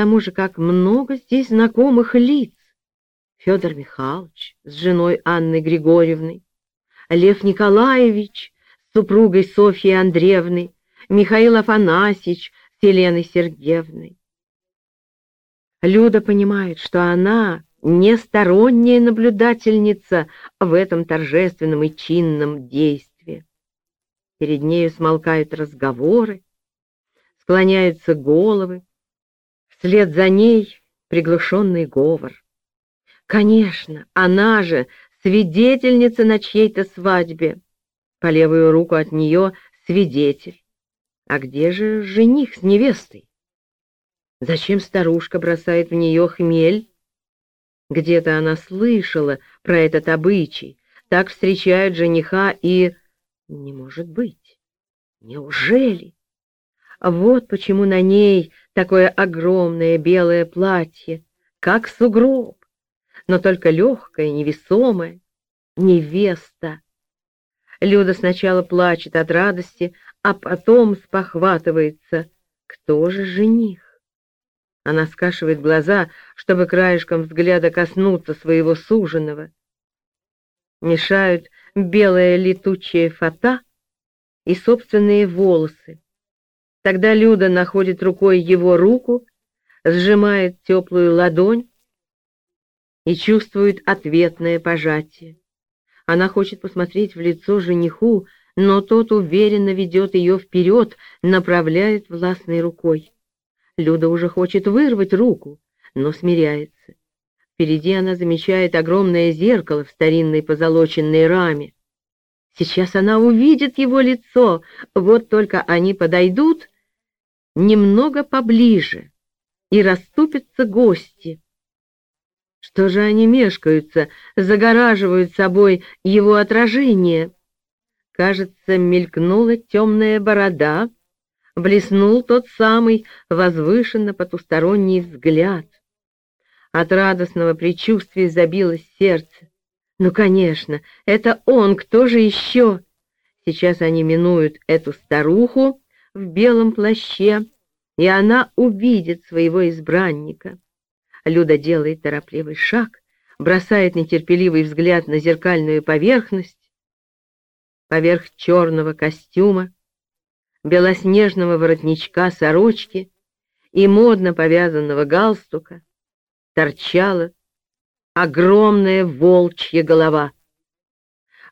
тому же, как много здесь знакомых лиц. Федор Михайлович с женой Анной Григорьевной, Лев Николаевич с супругой Софьей Андреевной, Михаил Афанасьевич с Еленой Сергеевной. Люда понимает, что она не сторонняя наблюдательница в этом торжественном и чинном действии. Перед нею смолкают разговоры, склоняются головы, вслед за ней приглушенный говор. Конечно, она же свидетельница на чьей-то свадьбе. По левую руку от нее свидетель. А где же жених с невестой? Зачем старушка бросает в нее хмель? Где-то она слышала про этот обычай. Так встречают жениха и... Не может быть. Неужели? Вот почему на ней такое огромное белое платье, как сугроб, но только легкое, невесомое. Невеста. Люда сначала плачет от радости, а потом спохватывается. Кто же жених? Она скашивает глаза, чтобы краешком взгляда коснуться своего суженого. Мешают белая летучая фата и собственные волосы. Тогда Люда находит рукой его руку, сжимает теплую ладонь и чувствует ответное пожатие. Она хочет посмотреть в лицо жениху, но тот уверенно ведет ее вперед, направляет властной рукой. Люда уже хочет вырвать руку, но смиряется. Впереди она замечает огромное зеркало в старинной позолоченной раме. Сейчас она увидит его лицо, вот только они подойдут немного поближе, и расступятся гости. Что же они мешкаются, загораживают собой его отражение? Кажется, мелькнула темная борода, блеснул тот самый возвышенно потусторонний взгляд. От радостного предчувствия забилось сердце. Ну, конечно, это он, кто же еще? Сейчас они минуют эту старуху в белом плаще, и она увидит своего избранника. Люда делает торопливый шаг, бросает нетерпеливый взгляд на зеркальную поверхность. Поверх черного костюма белоснежного воротничка сорочки и модно повязанного галстука торчала огромная волчья голова.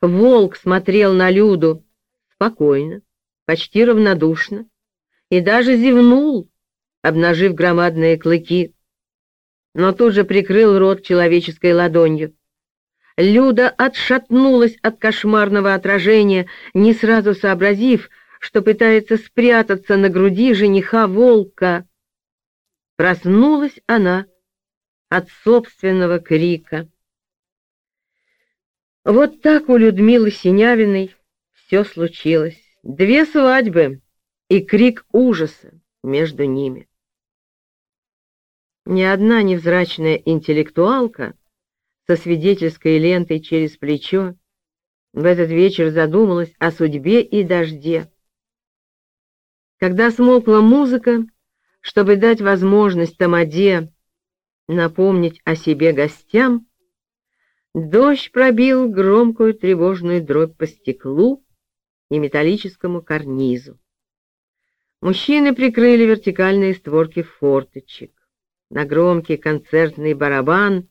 Волк смотрел на Люду спокойно, почти равнодушно, и даже зевнул, обнажив громадные клыки, но тут же прикрыл рот человеческой ладонью. Люда отшатнулась от кошмарного отражения, не сразу сообразив, что пытается спрятаться на груди жениха волка. Проснулась она от собственного крика. Вот так у Людмилы Синявиной все случилось. Две свадьбы и крик ужаса между ними. Ни одна невзрачная интеллектуалка со свидетельской лентой через плечо в этот вечер задумалась о судьбе и дожде. Когда смолкла музыка, чтобы дать возможность Тамаде напомнить о себе гостям, дождь пробил громкую тревожную дробь по стеклу и металлическому карнизу. Мужчины прикрыли вертикальные створки форточек. На громкий концертный барабан